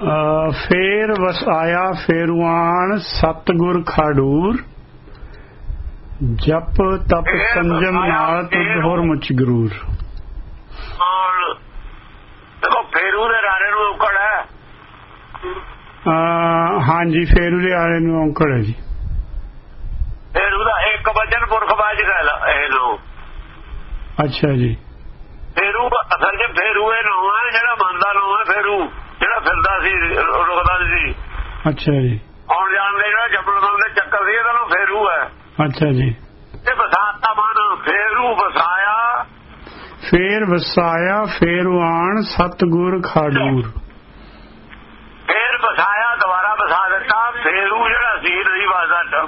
ਫੇਰ ਵਸਾਇਆ ਫੇਰਵਾਨ ਸਤਗੁਰ ਖਾਡੂਰ ਜਪ ਤਪ ਸੰਜਮ ਨਾਲ ਤੁਧ ਹੋਰ ਮੁਚ ਗਰੂਰ। ਦੇਖੋ ਫੇਰੂ ਦੇ ਰਾਣੇ ਨੂੰ ਔਕੜ ਹੈ। ਹਾਂਜੀ ਫੇਰੂ ਦੇ ਆਲੇ ਨੂੰ ਔਂਕੜ ਹੈ ਜੀ। ਫੇਰੂ ਦਾ ਇੱਕ ਵਚਨ ਪੁਰਖ ਬਾਜ ਗੱਲ ਇਹ ਲੋ ਅੱਛਾ ਜੀ। ਫੇਰੂ ਅਸਲ 'ਚ ਫੇਰੂ ਇਹ ਨਾਮ ਹੈ ਜਿਹੜਾ ਮੰਨਦਾ ਨਾਮ ਹੈ ਫੇਰੂ ਜਿਹੜਾ ਫਿਰਦਾ ਸੀ ਰੁਕਦਾ ਨਹੀਂ ਸੀ ਅੱਛਾ ਜੀ। ਆਉਣ ਜਾਣ ਦੇ? ਜਿਹੜਾ ਜਬਰਦਸਤ ਦੇ ਚੱਕਰ ਸੀ ਇਹਦਾ ਨਾਮ ਫੇਰੂ ਹੈ। ਅੱਛਾ ਜੀ। ਤੇ ਬਸਾਤਾ ਮਨ ਫੇਰੂ ਬਸਾਇਆ ਫੇਰ ਵਸਾਇਆ ਫੇਰਵਾਨ ਸਤਗੁਰ ਖਾਡੂਰ। ਫੇਰ ਬਸਾਇਆ ਦੁਬਾਰਾ ਬਸਾ ਦਿੱਤਾ। ਫੇਰੂ ਜਿਹੜਾ ਸੀ ਨਹੀਂ ਵਾਜਦਾ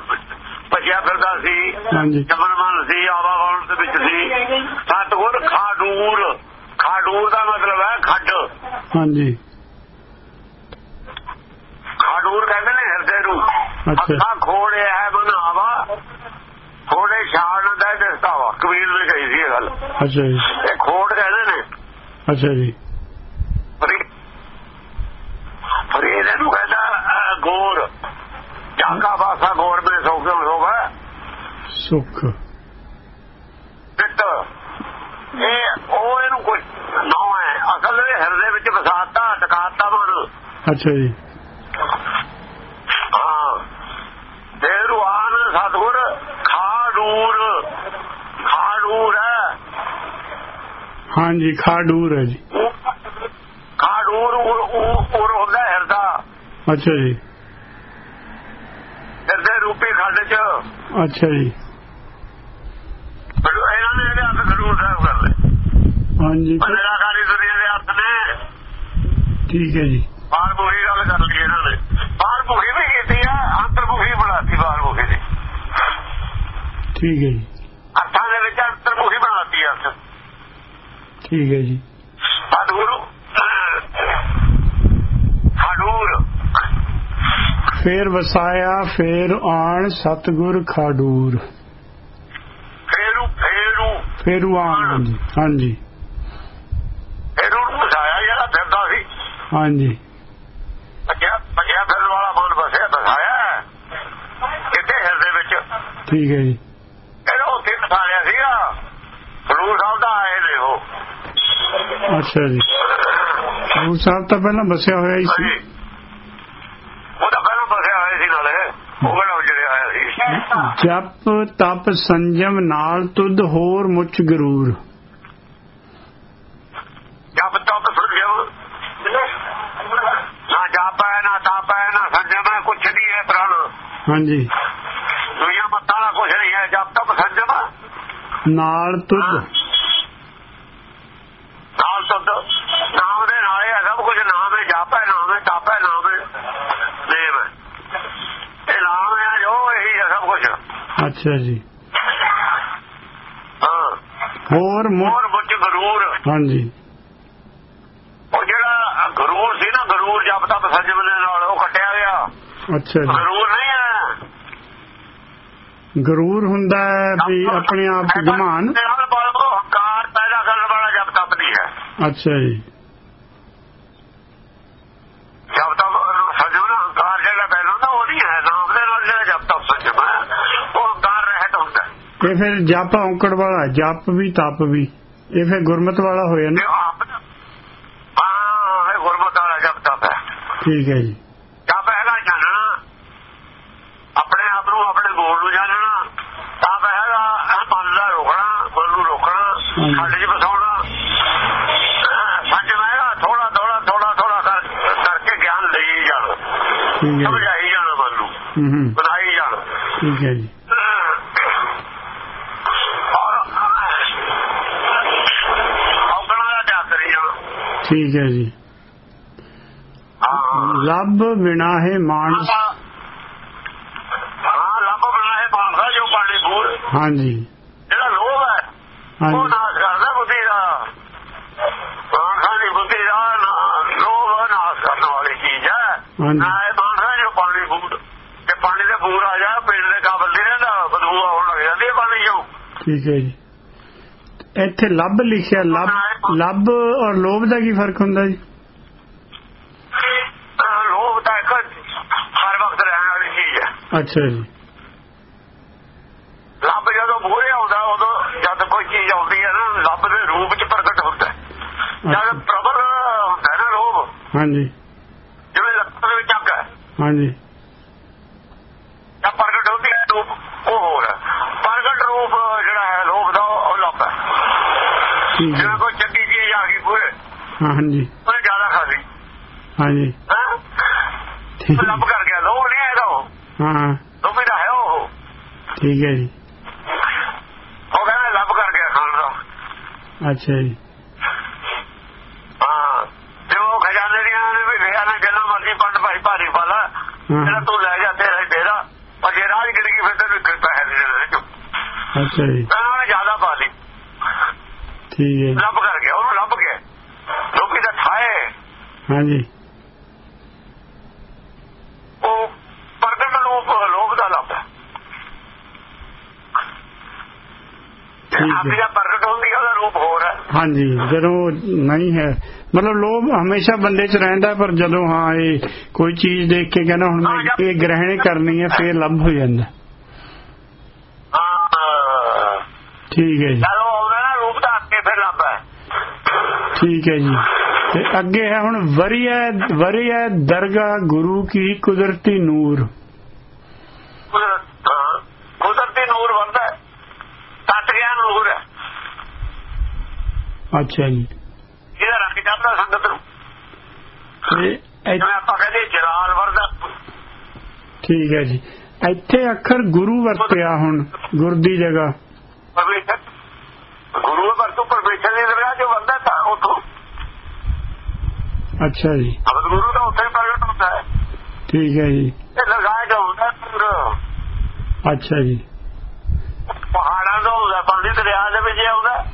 ਭਜਿਆ ਫਿਰਦਾ ਸੀ। ਹਾਂਜੀ। ਜਮਨ ਮਨ ਸੀ ਆਵਾਵਾਉਣ ਦੇ ਵਿੱਚ ਸੀ। ਸਤਗੁਰ ਖਾਡੂਰ। ਖਾਡੂਰ ਦਾ ਮਤਲਬ ਹੈ ਖੱਡ। ਹਾਂਜੀ ਖਾਡੂਰ ਕਹਿੰਦੇ ਨੇ ਹਿਰਦੇ ਨੂੰ ਅੱਛਾ। ਅੱਖਾਂ ਖੋੜੇ ਹੈ ਬਨਾਵਾ ਖੋੜੇ ਛਾਣ ਦਾ ਦਿਸਦਾ ਵਾ ਕਬੀਰ ਨੇ ਕਹੀ ਸੀ ਇਹ ਗੱਲ। ਅੱਛਾ ਜੀ। ਇਹ ਖੋੜ ਕਹਿੰਦੇ ਨੇ। ਅੱਛਾ ਜੀ। ਫਰੀ ਫਰੀ ਇਹਨੂੰ ਕਹਿੰਦਾ ਗੋਰ। ਜਾਂਗਾ ਬਾਸਾ ਗੋਰ ਮੇ ਸੋ ਕੇ ਹੋਗਾ ਸੁਖ। ਪਿੱਤ। ਇਹ ਉਹ ਇਹਨੂੰ ਕੋਈ ਨਾ ਹੈ ਅਸਲ ਹਿਰਦੇ ਵਿੱਚ ਵਸਾਤਾ ਟਿਕਾਤਾ ਮਨ। ਅੱਛਾ ਜੀ ਹਾਂ ਦੇਰਵਾਨ ਸਤਗੁਰ ਖਾਡੂਰ ਖਾਡੂਰ ਹੈ ਹਾਂਜੀ ਖਾਡੂਰ ਹੈ ਜੀ। ਖਾਡੂਰ ਉਰ- ਉਰ ਹੁੰਦਾ ਹਿਰਦਾ। ਅੱਛਾ ਜੀ। ਹਿਰਦੇ ਰੂਪੀ ਖੱਡ ਚ। ਅੱਛਾ ਜੀ। ਇਹਨਾਂ ਨੇ ਇਹਦੇ ਹੱਥ ਖਡੂਰ ਸਾਹਿਬ ਕਰ ਲਏ। ਹਾਂਜੀ। ਨਿਰਾਕਾਰੀ ਦੁਨੀਆ ਦੇ ਹੱਥ ਨੇ। ਠੀਕ ਹੈ ਜੀ। ਬਾਹਰ ਮੁਖੀ ਗੱਲ ਕਰ ਲਈ ਇਹਨਾਂ ਨੇ। ਬਾਹਰ ਮੁਖੀ ਵੀ ਕੀਤੀ ਆ ਅੰਤਰਮੁਖੀ ਬਣਾਤੀ ਬਾਹਰ ਮੁਖੀ ਦੀ। ਠੀਕ ਹੈ ਜੀ ਹੱਥਾਂ ਦੇ ਵਿੱਚ ਅੰਤਰਮੁਖੀ ਬਣਾਤੀ ਅਰਥ ਠੀਕ ਹੈ ਜੀ। ਸਤਿਗੁਰੂ ਖਡੂਰ ਫੇਰ ਵਸਾਇਆ ਫੇਰ ਆਣ ਸਤਗੁਰ ਖਾਡੂਰ। ਫੇਰੂ ਫੇਰੂ। ਫੇਰਵਾਨ ਹਾਂਜੀ ਹਾਂਜੀ। ਫੇਰੂ ਨੂੰ ਬਸਾਇਆ ਜਿਹੜਾ ਫਿਰਦਾ ਸੀ। ਹਾਂਜੀ। ਭੱਜਿਆ ਭੱਜਿਆ ਫਿਰਨ ਵਾਲਾ ਮਨ ਬਸਿਆ ਬਸਾਇਆ ਹੈ। ਕਿਤੇ ਹਿਰਦੇ ਵਿੱਚ? ਠੀਕ ਹੈ ਜੀ ਇਹਨੂੰ ਉੱਥੇ ਬਸਾਇਆ ਸੀਗਾ ਖਡੂਰ ਸਾਹਿਬ ਦਾ ਆਏ ਨੇ ਉਹ ਅੱਛਾ ਜੀ। ਗੁਰੂ ਸਾਹਿਬ ਤਾਂ ਪਹਿਲਾਂ ਬਸਿਆ ਹੋਇਆ ਹੀ ਸੀ। ਉਹ ਤਾਂ ਪਹਿਲਾਂ ਬਸਿਆ ਹੋਇਆ ਸੀ ਨਾਲੇ। ਉਹ ਕਿਹੜਾ ਉਜੜਿਆ ਆਇਆ ਸੀ। ਜਪ ਤਪ ਸੰਜਮ ਨਾਲ ਤੁਧ ਹੋਰ ਮੁਚ ਗਰੂਰ। ਜਪ ਤਪ ਸੁਝਿਓ ਨਾ ਜਾਪ ਹੈ ਨਾ ਤਾਪ ਹੈ ਨਾ ਸੰਜਮ ਹੈ ਕੁਛ ਨਹੀਂ ਹੈ ਪ੍ਰਾਣ। ਹਾਂਜੀ। ਦੁਨੀਆ ਮੱਤਾਂ ਦਾ ਕੁਛ ਨਹੀਂ ਹੈ। ਜਪ ਤਪ ਸੰਜਮ। ਨਾਲ ਤੁਧ ਨਾਲ ਤੁਧ ਨਾਮ ਦੇ ਨਾਲ ਹੈ ਸਭ ਕੁਝ ਨਾਮ ਹੈ ਜਪ ਹੈ ਨਾਮ ਹੈ ਤਪ ਹੈ ਨਾਮ ਹੈ ਦੇਵ ਹੈ ਇਹ ਨਾਮ ਹੈ ਜੋ ਇਹੀ ਹੈ ਸਭ ਕੁਝ ਅੱਛਾ ਜੀ। ਹਾਂ। ਹੋਰ ਮੁ- ਹੋਰ ਮੁੱਚ ਗਰੂਰ। ਹਾਂਜੀ। ਉਹ ਜਿਹੜਾ ਗਰੂਰ ਸੀ ਨਾ ਗਰੂਰ ਜਪ ਤਪ ਸੰਜਮ ਦੇ ਨਾਲ ਉਹ ਕੱਟਿਆ ਗਿਆ। ਅੱਛਾ ਜੀ। ਗਰੂਰ ਨਹੀਂ ਹੈ। ਗਰੂਰ ਹੁੰਦਾ ਹੈ ਵੀ ਆਪਣੇ ਆਪ ਚ ਗੁਮਾਨ ਹੰਕਾਰ ਪੈਦਾ ਕਰਨ ਵਾਲਾ ਜਪ ਤਪ ਨਹੀਂ ਹੈ। ਅੱਛਾ ਜੀ ਜਪ ਤਪ ਸੰਜਮ ਨਾ ਹੰਕਾਰ ਜਿਹੜਾ ਪੈਦਾ ਹੁੰਦਾ ਉਹ ਨਹੀਂ ਹੈ ਨਾਮ ਦੇ ਨਾਲ ਜਿਹੜਾ ਜਪ ਤਪ ਸੰਜਮ ਹੈ ਉਹ ਹੰਕਾਰ ਰਹਿਤ ਹੁੰਦਾ ਹੈ। ਇਹ ਫਿਰ ਜਪ ਔਂਕੜ ਵਾਲਾ ਜਪ ਵੀ ਤਪ ਵੀ ਇਹ ਫਿਰ ਗੁਰਮਤ ਵਾਲਾ ਹੋਇਆ ਨਾ? ਹਾਂ ਇਹ ਗੁਰਮਤਿ ਵਾਲਾ ਜਪ ਤਪ ਹੈ। ਠੀਕ ਹੈ ਜੀ। ਜਪ ਹੈਗਾ ਜਾਣਨਾ ਆਪਣੇ ਆਪ ਨੂੰ ਆਪਣੇ ਗੋਲ ਨੂੰ ਜਾਣਨਾ ਤਪ ਹੈਗਾ ਇਹ ਮਨ ਦਾ ਰੋਕਣਾ ਮਨ ਨੂੰ ਰੋਕਣਾ। ਖੱਡ 'ਚ ਬਸਾਉਣਾ ਸੰਜਮ ਹੈਗਾ ਥੋੜਾ ਥੋੜਾ ਥੋੜਾ ਥੋੜਾ ਕਰ ਕਰਕੇ ਗਿਆਨ ਲਈ ਜਾਣਾ। ਸਮਝਾਈ ਜਾਣਾ ਮਨ ਨੂੰ। ਹੂੰ ਹੂੰ। ਬਣਾਈ ਜਾਣਾ। ਠੀਕ ਹੈ ਜੀ ਔਰ ਔਗਣਾ ਦਾ ਤਿਆਗ ਕਰੀ ਜਾਣਾ ਠੀਕ ਹੈ ਜੀ। ਲੱਭ ਬਿਨਾ ਹੈ ਮਾਨਸ। ਹਾਂ ਲੱਭ ਬਣਾਏ ਮਾਨਸਾ ਜੋ ਪਾਣੀ ਬੂਰ ਹਾਂਜੀ। ਜਿਹੜਾ ਲੋਭ ਹੈ ਉਹ ਨਾਸ਼ ਕਰਦਾ ਬੁੱਧੀ ਦਾ। ਮਾਨਸਾ ਦੀ ਬੁੱਧੀ ਦਾ ਲੋਭ ਨਾਸ਼ ਕਰਨ ਵਾਲੀ ਚੀਜ਼ ਹੈ। ਨਾ ਇਹ ਮਾਨਸਾ ਜੋ ਪਾਣੀ ਬੂਰ ਤੇ ਪਾਣੀ ਦੇ ਬੂਰ ਆ ਜਾ ਪੀਣ ਦੇ ਕਾਬਲ ਨਹੀਂ ਰਹਿੰਦਾ ਬਦਬੂ ਆਉਣ ਲੱਗ ਜਾਂਦੀ ਹੈ ਪਾਣੀ ਚੋਂ। ਠੀਕ ਹੈ ਜੀ। ਇੱਥੇ ਲੱਭ ਲਿਖਿਆ ਲੱਭ ਲੱਭ ਔਰ ਲੋਭ ਦਾ ਕੀ ਫ਼ਰਕ ਹੁੰਦਾ ਜੀ? ਅੱਛਾ ਜੀ। ਲੱਭ ਜਦੋਂ ਮੂਹਰੇ ਆਉਂਦਾ ਉਦੋਂ ਜਦ ਕੋਈ ਚੀਜ਼ ਆਉਂਦੀ ਹੈ ਨਾ ਲੱਭ ਦੇ ਰੂਪ ਚ ਪ੍ਰਗਟ ਹੁੰਦਾ ਜਦ ਪ੍ਰਬਲ ਹੁੰਦਾ ਨਾ ਲੋਭ ਹਾਂਜੀ। ਜਿਵੇਂ ਲੱਭ ਦੇ ਵਿੱਚ ਅੱਗ ਹਾਂਜੀ। ਹਾਂਜੀ। ਉਹਨੇ ਜ਼ਿਆਦਾ ਖਾ ਲਈ ਹਾਂਜੀ। ਹੈਂ? ਠੀਕ ਲੱਭ ਕਰ ਗਿਆ। ਲੋਭ ਨਹੀਂ ਹੈਗਾ ਉਹ। ਹਾਂ। ਹਾਂ, ਲੋਭੀ ਦਾ ਹੈ ਉਹ। ਠੀਕ ਹੈ ਜੀ। ਉਹ ਕਹਿੰਦਾ ਲੱਭ ਕਰ ਗਿਆ ਖਾਣ ਦਾ। ਅੱਛਾ ਜੀ। ਹਾਂ। ਜੇ ਉਹ ਖਜ਼ਾਨੇ ਦੀਆਂ ਨੇ ਵੀ ਲਿਆ ਨਾ ਜਿੰਨਾ ਮਰਜ਼ੀ ਪੰਡ ਭਾਈ ਭਾਰੀ ਪਾਲਾ ਜਿਹੜਾ ਤੂੰ ਲੈ ਜਾ ਤੇਰਾ ਹੀ ਤੇਰਾ ਪਰ ਜੇ ਰਾਜ ਗਿਰਗੀ ਫਿਰ ਤੈਨੂੰ ਨਹੀਂ ਦੇਣੇ ਚੁੱਪ ਅੱਛਾ ਜੀ। ਤਾਂ ਉਹਨੇ ਜ਼ਿਆਦਾ ਪਾ ਲਈ। ਠੀਕ ਹੈ। ਲੱਭ ਕਰ ਗਿਆ ਉਹਨੂੰ ਲੱਭ ਗਿਆ ਲੋਕੀ ਦਾ ਥਾਏ ਹਾਂਜੀ। ਉਹ ਪ੍ਰਗਟ ਰੂਪ ਲੋਭ ਦਾ ਲੱਭ ਹੈ। ਠੀਕ ਹੈ। ਆਪਣੀ ਦਾ ਪ੍ਰਗਟ ਹੁੰਦੀ ਹੈ ਉਹਦਾ ਰੂਪ ਹੋਰ ਹੈ। ਹਾਂਜੀ ਜਦੋਂ ਨਹੀਂ ਹੈ ਮਤਲਬ ਲੋਭ ਹਮੇਸ਼ਾ ਬੰਦੇ 'ਚ ਰਹਿੰਦਾ ਪਰ ਜਦੋਂ ਹਾਂ ਇਹ ਕੋਈ ਚੀਜ਼ ਦੇਖ ਕੇ ਕਹਿੰਦਾ ਹੁਣ ਮੈਂ ਇਹ ਗ੍ਰਹਿਣ ਕਰਨੀ ਹੈ ਫੇਰ ਲੱਭ ਹੋ ਜਾਂਦਾ। ਠੀਕ ਹੈ ਜੀ। ਜਦੋਂ ਆਉਂਦਾ ਨਾ ਰੂਪ ਦਾ ਅੱਗੇ ਫਿਰ ਲੱਭ ਹੈ। ਠੀਕ ਹੈ ਜੀ। ਤੇ ਅੱਗੇ ਹੈ ਹੁਣ ਵਰੀਐ ਵਰੀਐ ਦਰਗਾਹ ਗੁਰੂ ਕੀ ਕੁਦਰਤੀ ਨੂਰ। ਕੁਦਰਤ- ਨੂਰ ਹੈ। ਤੱਟ ਗਿਆ ਨੂਰ ਹੈ। ਅੱਛਾ ਜੀ। ਇਹਦਾ ਰੱਖ ਜਾਂਦਾ ਸੰਗਤ ਨੂੰ। ਤੇ ਆਪਾਂ ਕਹਿੰਦੇ ਜਲਾਲ ਵਰਦਾ ਠੀਕ ਹੈ ਜੀ। ਇੱਥੇ ਅੱਖਰ ਗੁਰੂ ਵਰਤਿਆ ਹੁਣ ਗੁਰ ਦੀ ਜਗ੍ਹਾ। ਪਰਮੇਸ਼ਰ। ਗੁਰੂ ਪਰ ਤੋਂ ਪਰਮੇਸ਼ਰ ਦੀ ਦਰਗਾਹ ਜੋ ਅੱਛਾ ਜੀ। ਅਬਦ ਗੁਰੂ ਦਾ ਉੱਥੇ ਪ੍ਰਗਟ ਹੁੰਦਾ ਹੈ। ਠੀਕ ਹੈ ਜੀ। ਇਹ ਲਗਾਏ ਜੋ ਹੁੰਦਾ ਨੂਰ ਅੱਛਾ ਜੀ। ਪਹਾੜਾਂ ਤੋਂ ਹੁੰਦਾ ਪਾਣੀ ਦਰਿਆ ਦੇ ਵਿੱਚ ਆਉਂਦਾ।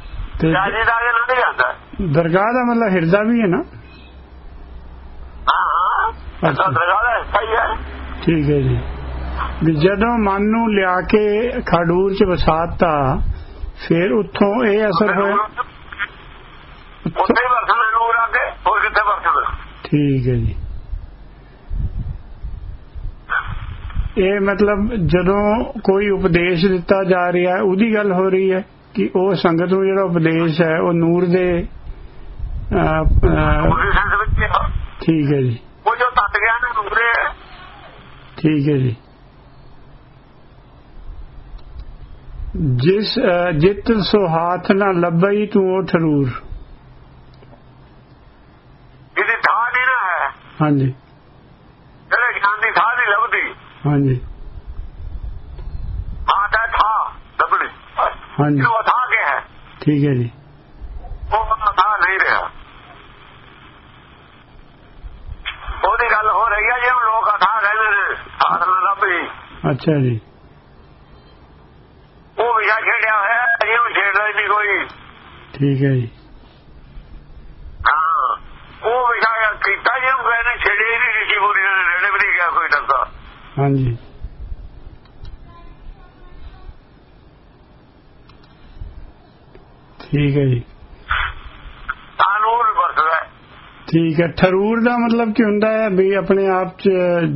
ਤੇ ਰਾਜੀ ਦਾ ਅਗੇ ਨਹੀਂ ਜਾਂਦਾ। ਦਰਗਾਹ ਦਾ ਮਤਲਬ ਹਿਰਦਾ ਵੀ ਹੈ ਨਾ? ਹਾਂ ਦਰਗਾਹ ਦਾ ਸਹੀ ਹੈ ਠੀਕ ਹੈ ਜੀ। ਵੀ ਜਦੋਂ ਮਨ ਨੂੰ ਲਿਆ ਕੇ ਖਡੂਰ ਚ ਵਸਾਤਾ ਫਿਰ ਉੱਥੋਂ ਇਹ ਅਸਰ ਹੋਇਆ ਉੱਥੇ ਹੀ ਵਰਸਣਾ ਨੂਰ ਆ ਕੇ ਹੋਰ ਕਿੱਥੇ ਵਰਸਣਾ ਠੀਕ ਹੈ ਜੀ। ਇਹ ਮਤਲਬ ਜਦੋਂ ਕੋਈ ਉਪਦੇਸ਼ ਦਿੱਤਾ ਜਾ ਰਿਹਾ ਹੈ ਉਹਦੀ ਗੱਲ ਹੋ ਰਹੀ ਹੈ ਕਿ ਉਹ ਸੰਗਤ ਨੂੰ ਜਿਹੜਾ ਉਪਦੇਸ਼ ਹੈ ਉਹ ਨੂਰ ਦੇ ਠੀਕ ਹੈ ਜੀ। ਉਹ ਜੋ ਤੱਤ ਗਿਆ ਨਾ ਨੂਰੇ ਠੀਕ ਹੈ ਜੀ। ਜਿਸ ਜਿਤ ਸੋ ਹਾਥ ਨਾ ਲੱਭਈ ਤੂੰ ਉਹ ਠਰੂਰ ਇਹਦੀ ਥਾਂ ਨਹੀਂ ਨਾ ਹੈ ਹਾਂਜੀ ਜਿਹੜੇ ਗਿਆਨ ਦੀ ਥਾਂ ਨਹੀਂ ਲੱਭਦੀ ਹਾਂਜੀ ਹਾਂ ਤਾਂ ਥਾਂ ਲੱਭਣੀ ਹਾਂਜੀ ਇਹਨੂੰ ਥਾਂ ਕੇ ਹੈ ਠੀਕ ਹੈ ਜੀ ਉਹ ਥਾਂ ਨਹੀਂ ਰਿਹਾ ਉਹਦੀ ਗੱਲ ਹੋ ਰਹੀ ਹੈ ਜਿਵੇਂ ਲੋਕ ਥਾਂ ਕਹਿੰਦੇ ਨੇ ਥਾਂ ਨਾ ਲੱਭੀ ਅੱਛਾ ਜੀ ਉਹ ਵਿਸ਼ਾ ਛੇੜਿਆ ਹੋਇਆ ਹੈ, ਜਿਹਨੂੰ ਛੇੜਦਾ ਹੀ ਨਹੀਂ ਕੋਈ ਠੀਕ ਹੈ ਜੀ ਹਾਂ ਉਹ ਵਿਸ਼ਾ ਕੀਤਾ ਜਿਹਨੂੰ ਕਹਿੰਦੇ ਛੇੜੇ ਹੀ ਨਹੀਂ ਰਿਸ਼ੀ ਬੁਰੀ ਦੇ ਨੇੜੇ ਵੀ ਨਹੀਂ ਗਿਆ ਕੋਈ ਡਰਦਾ ਹਾਂਜੀ ਠੀਕ ਹੈ ਜੀ ਕਾਨੂੰਨ ਵਰਤਦਾ ਹੈ ਠੀਕ ਹੈ ਠਰੂਰ ਦਾ ਮਤਲਬ ਕੀ ਹੁੰਦਾ ਹੈ ਵੀ ਆਪਣੇ ਆਪ ਚ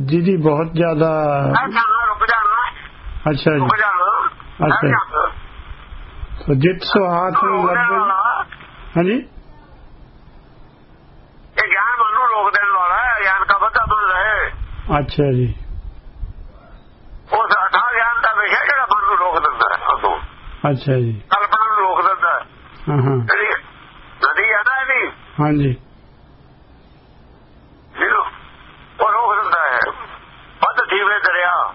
ਜਿਹਦੀ ਬਹੁਤ ਜ਼ਿਆਦਾ ਅੱਛਾ ਰੁਕ ਜਾਣਾ ਅੱਛਾ ਜੀ ਰੁਕ ਜਾਣਾ ਅੱਛਾ। ਸੋ ਜਿਤ ਸੋ ਹਾਥ ਨੂੰ ਲੱਭਈ ਹਾਂਜੀ ਇਹ ਗਿਆਨ ਮਨ ਨੂੰ ਰੋਕ ਦੇਣ ਵਾਲਾ ਹੈ ਗਿਆਨ ਦਾ ਵੱਧਾ ਬਣ ਰਹੇ ਅੱਛਾ ਜੀ ਉਹ ਸਾਡਾ ਗਿਆਨ ਦਾ ਵਿਸ਼ਾ ਜਿਹੜਾ ਮਨ ਨੂੰ ਰੋਕ ਦਿੰਦਾ ਹੈ ਉਦੋਂ ਅੱਛਾ ਜੀ। ਕਲਪਨਾ ਨੂੰ ਰੋਕ ਦਿੰਦਾ। ਹੈ ਹਾਂ। ਨਦੀ ਹੈ ਨਾ ਇਹਦੀ ਹਾਂਜੀ। ਉਹ ਰੋਕ ਦਿੰਦਾ ਹੈ। ਵੱਧ ਥੀਵੇ ਦਰਿਆ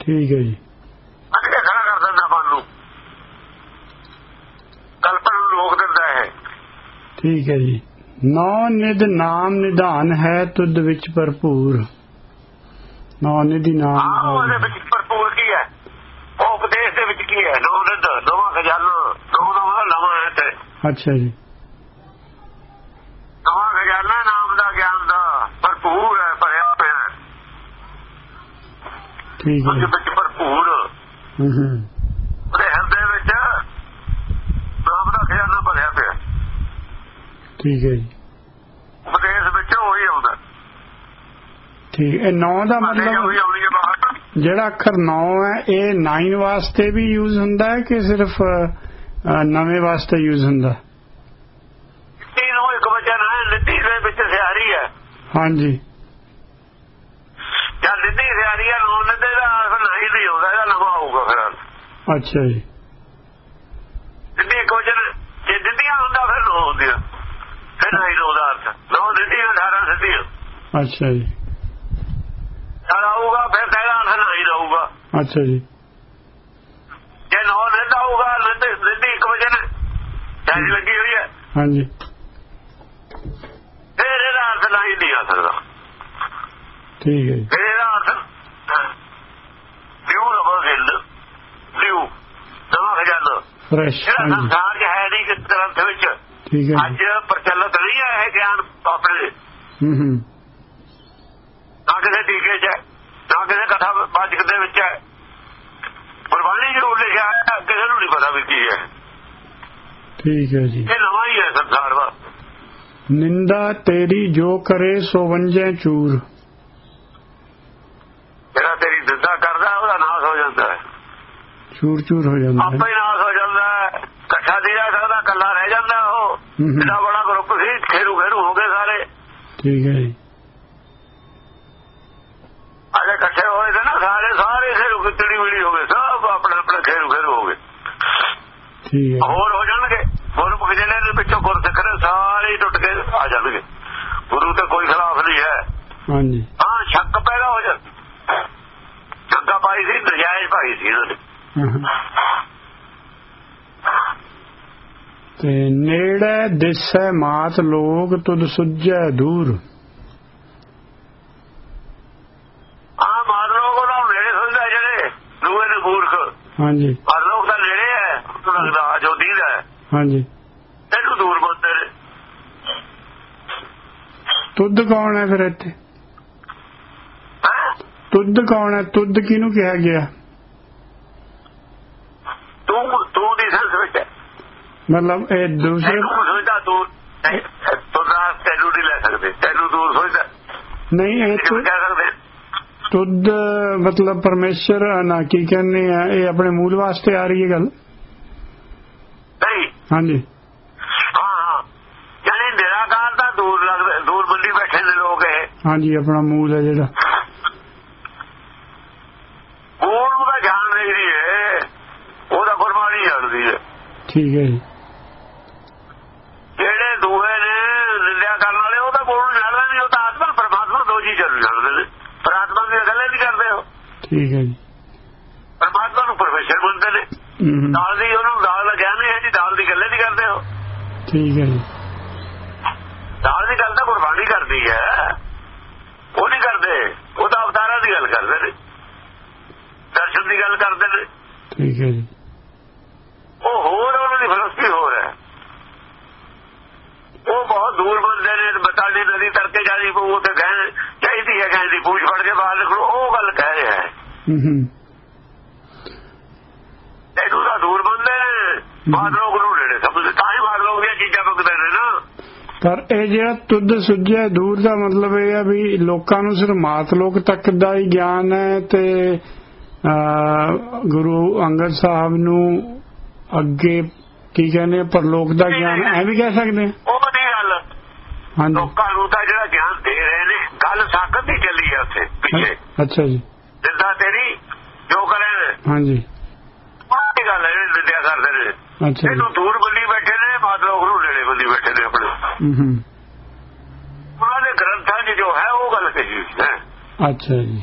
ਠੀਕ ਹੈ ਜੀ। ਅੱਗੇ ਖੜਾ ਕਰ ਦਿੰਦਾ ਮਨ ਨੂੰ। ਕਲਪਨਾ ਨੂੰ ਰੋਕ ਦਿੰਦਾ ਹੈ। ਠੀਕ ਹੈ ਜੀ। ਨੌ ਨਿਧ ਨਾਮ ਨਿਧਾਨ ਹੈ ਤੁਧ ਵਿੱਚ ਭਰਪੂਰ। ਨੌ ਨਿਧੀ ਨਾਮ ਆਹ ਉਹਦੇ। ਵਿੱਚ ਭਰਪੂਰ ਕੀ ਹੈ ਉਹ ਉਪਦੇਸ਼ ਦੇ ਵਿੱਚ ਨਿਧ ਨਵਾਂ ਖਜ਼ਾਨਾ ਨੌ ਨਵਾਂ ਨਵਾਂ ਹੈ ਤੇ ਅੱਛਾ ਜੀ। ਨਵਾਂ ਖਜ਼ਾਨਾ ਨਾਮ ਦਾ ਗਿਆਨ ਦਾ ਭਰਪੂਰ ਹੈ ਭਰਿਆ ਹੈ। ਠੀਕ ਹੈ। ਉਹਦੇ ਵਿੱਚ ਭਰਪੂਰ। ਹੂੰ ਹੂੰ। ਉਹਦੇ ਹਿਰਦੇ ਵਿੱਚ ਨਾਮ ਦਾ ਖਜ਼ਾਨਾ ਭਰਿਆ ਪਿਆ। ਠੀਕ ਹੈ ਜੀ। ਉਪਦੇਸ਼ ਵਿੱਚ ਉਹੀ ਆਉਂਦਾ। ਠੀਕ ਇਹ 9 ਦਾ ਮਤਲਬ ਜਿਹੜਾ ਅੱਖਰ 9 ਹੈ ਇਹ 9 ਵਾਸਤੇ ਵੀ ਯੂਜ਼ ਹੁੰਦਾ ਹੈ ਕਿ ਸਿਰਫ ਨਵੇਂ ਵਾਸਤੇ ਯੂਜ਼ ਹੁੰਦਾ? ਨਿੱਤੀ ਨੂੰ ਇੱਕ ਵਚਨ ਹੈ ਨਿੱਤੀ ਦੇ ਵਿੱਚ ਸਿਆਰੀ ਹੈ। ਹਾਂਜੀ। ਜਾਂ ਨਿੱਤੀ ਸਿਆਰੀ ਹੈ ਨੌ ਨਿੱਤੇ ਦਾ ਅਰਥ ਨਹੀਂ ਨਹੀਂ ਹੁੰਦਾ ਇਹਦਾ ਨਵਾਂ ਆਊਗਾ ਫਿਰ ਅਰਥ। ਅੱਛਾ ਜੀ। ਨਿੱਤੀ ਇੱਕ ਵਚਨ ਜੇ ਹੁੰਦਾ ਫਿਰ ਨੌ ਹੁੰਦੀਆਂ। ਫਿਰ ਨਹੀਂ ਨੌ ਦਾ ਅਰਥ। ਨੌ ਨਿੱਤੀਆਂ 18 ਸਿੱਧੀਆਂ। ਅੱਛਾ ਜੀ। ਆਊਗਾ ਫਿਰ ਤੇਰਾ ਅਰਥ ਨਹੀਂ ਰਹੂਗਾ ਅੱਛਾ ਜੀ। ਜੇ ਨੌ ਆਊਗਾ ਨਿੱਤ ਨਿੱਤੀ ਇੱਕ ਵਚਨ ਚਾਹੀ ਲੱਗੀ ਹੋਈ ਹੈ। ਹਾਂਜੀ। ਫਿਰ ਇਹਦਾ ਅਰਥ ਨਹੀਂ ਨਹੀਂ ਆ ਸਕਦਾ। ਠੀਕ ਹੈ ਜੀ। ਫਿਰ ਇਹਦਾ ਅਰਥ ਲਿਉ ਰਬਰ ਗਿੱਲ ਲਿਉ ਨਵਾਂ ਖਜ਼ਾਨਾ ਫਰੈਸ਼ ਸੰਸਾਰ 'ਚ ਹੈ ਨਹੀਂ ਕਿਸ ਗ੍ਰੰਥ ਵਿੱਚ ਠੀਕ ਹੈ ਅੱਜ ਪ੍ਰਚਲਿਤ ਨਹੀਂ ਹੈ ਇਹ ਗਿਆਨ ਆਪਣੇ। ਹੂੰ ਹੂੰ ਨਾ ਕਿਸੇ ਟੀਕੇ 'ਚ ਹੈ, ਨਾ ਕਿਸੇ ਕਥਾ ਵਾਚਕ ਦੇ ਵਿੱਚ ਹੈ ਗੁਰਬਾਣੀ ਜ਼ਰੂਰ ਲਿਖਿਆ ਹੈ ਕਿਸੇ ਨੂੰ ਨਹੀਂ ਪਤਾ ਵੀ ਕੀ ਹੈ? ਠੀਕ ਹੈ ਜੀ। ਇਹ ਨਵਾਂ ਹੀ ਹੈ ਸੰਸਾਰ ਦਾ ਨਿੰਦਾ ਤੇਰੀ ਜੋ ਕਰੇ ਸੋ ਵੰਜੈ ਚੂਰ। ਜਿਹੜਾ ਤੇਰੀ ਨਿੰਦਾ ਕਰਦਾ ਉਹਦਾ ਨਾਸ ਹੋ ਜਾਂਦਾ ਹੈ। ਚੂਰ ਚੂਰ ਹੋ ਜਾਂਦਾ ਆਪੇ ਹੈ ਨਾਸ ਹੋ ਜਾਂਦਾ ਹੈ। ਇਕੱਠਾ ਨਹੀਂ ਰਹਿ ਸਕਦਾ ਇਕੱਲਾ ਰਹਿ ਜਾਂਦਾ ਉਹ। ਇੰਨਾ ਬੜਾ ਗਰੁੱਪ ਸੀ ਖੇਰੂ ਖੇਰੂ ਹੋ ਗਏ ਸਾਰੇ। ਠੀਕ ਹੈ ਜੀ ਅਜੇ ਇਕੱਠੇ ਹੋਏ ਤੇ ਨਾ ਸਾਰੇ ਸਾਰੇ ਖੇਰੂ ਕਿਤੜੀ ਮਿਲੀ ਹੋ ਗਏ ਸਭ ਆਪਣਾ ਆਪਣਾ ਖੇਰੂ ਖੇਰੂ ਹੋ ਗਏ ਠੀਕ ਹੈ। ਹੋਰ ਹੋ ਜਾਣਗੇ। ਗੁਰਮੁਖ ਜਿਹੜੇ ਦੇ ਵਿੱਚੋਂ ਗੁਰ ਸਿੱਖਣੇ ਸਾਰੇ ਟੁੱਟ ਕੇ ਆ ਜਾਣਗੇ। ਗੁਰੂ ਤੇ ਕੋਈ ਖਿਲਾਫ ਨਹੀਂ ਹੈ। ਹਾਂਜੀ। ਹਾਂ ਸ਼ੱਕ ਪੈਦਾ ਹੋ ਜਾਂਦਾ ਸ਼ੰਕਾ ਪਾਈ ਸੀ ਨਜਾਇਜ਼ ਪਾਈ ਸੀ ਇਹਨਾਂ ਨੇ। ਤੇ ਨੇੜੇ ਦਿਸੈ ਮਾਤ ਲੋਕ ਤੁਧ ਸੁਝੈ ਦੂਰ। ਆ ਮਾਰ ਲੋਕ ਉਹਨਾਂ ਨੂੰ ਨੇੜੇ ਸੁਣਦਾ ਜਿਹੜੇ ਦੂਏ ਨੇ ਮੂਰਖ। ਹਾਂਜੀ ਲੋਕ ਤਾਂ ਨੇੜੇ ਹੈ ਉਹਨੂੰ ਲੱਗਦਾ ਜੋ ਦੀਦਾ ਹੈ ਹਾਂਜੀ। ਤੈਨੂੰ ਦੂਰ ਨੇ ਤੁਧ ਕੌਣ ਹੈ ਫਿਰ ਇੱਥੇ? ਤੁਧ ਕੌਣ ਹੈ? ਤੁਧ ਕਿਹਨੂੰ ਕਿਹਾ ਗਿਆ? ਤੂੰ ਤੂੰ ਦੀ ਸੰਸ ਵਿੱਚ ਮਤਲਬ ਇਹ ਦੂਸਰੇ ਤੈਨੂੰ ਸੋਚਦਾ ਤੂੰ ਤੂੰ ਨਾ ਤੈਨੂੰ ਨਹੀਂ ਲੈ ਸਕਦੇ। ਤੈਨੂੰ ਦੂਰ ਸੋਚਦਾ। ਨਹੀਂ ਇਹ ਤੁ- ਤੁਧ ਮਤਲਬ ਪਰਮੇਸ਼ਰ ਨਾ ਕੀ ਕਹਿੰਦੇ ਆ ਇਹ ਆਪਣੇ ਮੂਲ ਵਾਸਤੇ ਆ ਰਹੀ ਹੈ ਗੱਲ। ਹਾਂਜੀ। ਯਾਨੀ ਨਿਰਾਕਾਰ ਦਾ ਦੂਰ ਲੱਗਦਾ ਦੂਰ ਬੰਦੀ ਬੈਠੇ ਨੇ ਲੋਕ ਇਹ। ਹਾਂਜੀ ਆਪਣਾ ਮੂਲ ਹੈ ਜਿਹੜਾ। ਕੋਲ ਉਹਦਾ ਜਾਣ ਨਹੀਂ ਰਹੀ ਹੈ ਉਹਦਾ ਗੁਰਬਾਣੀ ਜਾਣਦੀ ਹੈ ਠੀਕ ਹੈ ਜੀ। ਜਿਹੜੇ ਦੂਹੇ ਨੇ ਨਿੰਦਿਆ ਕਰਨ ਵਾਲੇ ਉਹ ਤਾਂ ਕੋਲ ਜਾਣਦਾ ਨਹੀਂ ਉਹ ਤਾਂ ਆਤਮਾ ਪਰਮਾਤਮਾ ਦੋ ਜੀ ਚੱਲ ਜਾਂਦੇ ਨੇ। ਪਰਮਾਤਮਾ ਦੀ ਗੱਲਾਂ ਨਹੀਂ ਕਰਦੇ ਹੋ ਠੀਕ ਹੈ ਜੀ। ਪਰਮਾਤਮਾ ਨੂੰ ਪਰਮੇਸ਼ਰ ਮੰਨਦੇ ਨੇ। ਦਾਲ ਦੀ ਉਹਨਾਂ ਨੂੰ ਦਾਲ ਦਾ ਗਿਆਨ ਨਹੀਂ ਹੈ ਜੀ ਦਾਲ ਦੀ ਗੱਲਾਂ ਨਹੀਂ ਕਰਦੇ ਹੋ ਠੀਕ ਹੈ ਜੀ। ਦਾਲ ਦੀ ਗੱਲ ਤਾਂ ਗੁਰਬਾਣੀ ਕਰਦੀ ਹੈ। ਉਹ ਨਹੀਂ ਕਰਦੇ। ਉਹ ਤਾਂ ਅਵਤਾਰਾਂ ਦੀ ਗੱਲ ਕਰਦੇ ਨੇ। ਦਰਸ਼ਨ ਦੀ ਗੱਲ ਕਰਦੇ ਨੇ। ਠੀਕ ਹੈ ਜੀ। ਉਹ ਹੋਰ ਉਹਨਾਂ ਦੀ ਫਿਲਸਫੀ ਹੋਰ ਹੈ। ਉਹ ਬਹੁਤ ਦੂਰ ਬੰਦੇ ਨੇ ਬਤਾਲੀ ਨਦੀ ਤੜਕੇ ਜਾਣੀ ਪਊ ਤੇ ਕਹਿਣ ਚਾਹੀਦੀ ਹੈ ਕਹਿੰਦੀ ਪੂਛ ਫੜ ਕੇ ਬਾਹਰ ਨਿਕਲੋ ਉਹ ਗੱਲ ਕਹਿ ਰਿਹਾ ਹੈ। ਹਮ, ਤੈਨੂੰ ਤਾਂ ਦੂਰ ਬੰਦੇ ਨੇ। ਬਾਹਰ ਲੋਕ ਨੂੰ ਨੇੜੇ ਸਮਝਦੇ ਤਾਂ ਹੀ ਬਾਹਰ ਲੋਕ ਦੀਆਂ ਚੀਜ਼ਾਂ ਮੰਗਦੇ ਨੇ ਨਾ ਪਰ ਇਹ ਜਿਹੜਾ ਤੁਧ ਸੁਝਿਆ ਦੂਰ ਦਾ ਮਤਲਬ ਇਹ ਆ ਵੀ ਲੋਕਾਂ ਨੂੰ ਸਿਰਫ ਮਾਤ ਲੋਕ ਤੱਕ ਦਾ ਹੀ ਗਿਆਨ ਹੈ ਤੇ ਗੁਰੂ ਅੰਗਦ ਸਾਹਿਬ ਨੂੰ ਅੱਗੇ ਕੀ ਕਹਿੰਦੇ ਆ, ਪਰਲੋਕ ਦਾ ਗਿਆਨ ਐ ਵੀ ਕਹਿ ਸਕਦੇ ਆ? ਉਹ ਨਹੀਂ ਗੱਲ। ਹਾਂਜੀ। ਲੋਕਾਂ ਨੂੰ ਤਾਂ ਜਿਹੜਾ ਗਿਆਨ ਦੇ ਰਹੇ ਨੇ ਗੱਲ ਸਾਖਤ ਦੀ ਚੱਲੀ ਹੈ ਉੱਥੇ ਪਿੱਛੇ। ਅੱਛਾ ਜੀ। ਜਿੱਦਾਂ ਤੇਰੀ ਜੋ ਕਰੇ ਹਾਂਜੀ। ਉਹ ਦੀ ਗੱਲ ਹੈ ਜਿਹੜੇ ਨਿੰਦਿਆ ਕਰਦੇ ਨੇ। ਅੱਛਾ ਇਹਨੂੰ ਦੂਰ ਬੰਦੀ ਬੈਠੇ ਨੇ ਮਾਤ ਲੋਕ ਨੂੰ ਨੇੜੇ ਬੰਦੀ ਬੈਠੇ ਨੇ ਉਹਨਾਂ ਦੇ ਗ੍ਰੰਥਾਂ 'ਚ ਜੋ ਹੈ ਉਹ ਗੱਲ ਕਹੀ ਹੈ। ਅੱਛਾ ਜੀ।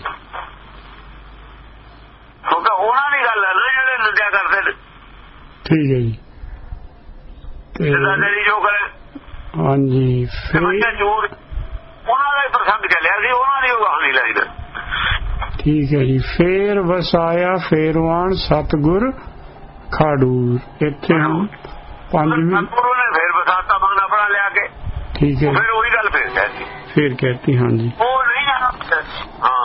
ਕਿਉਂਕਿ ਉਹਨਾਂ ਦੀ ਗੱਲ ਹੈ ਨਾ ਜਿਹੜੇ ਨਿੰਦਿਆ ਕਰਦੇ ਨੇ। ਠੀਕ ਹੈ ਜੀ। ਤੇ ਤੇਰੀ ਜੋ ਕਰੇ ਹਾਂਜੀ ਫਿਰ ਉਹਨਾਂ ਦਾ ਪ੍ਰਸੰਗ ਚੱਲਿਆ ਸੀ ਉਹਨਾਂ ਦੀ ਉਹ ਕਹਾਣੀ ਲਾਈਦਾ ਠੀਕ ਹੈ ਜੀ। ਫੇਰ ਵਸਾਇਆ ਫੇਰਵਾਨ ਸਤਗੁਰ ਖਾੜੂਰ ਇੱਥੇ ਹਮ ਪੰਜਵੀਂ ਸਤਿਗੁਰੂ ਨੇ ਫੇਰ ਕੇ ਠੀਕ ਹੈ। ਫਿਰ ਉਹੀ ਗੱਲ ਫੇਰ ਕਹਿਤੀ। ਫੇਰ ਕਹਤੀ ਹਾਂਜੀ। ਉਹ ਨਹੀਂ ਜਾਣਾ। ਹਾਂ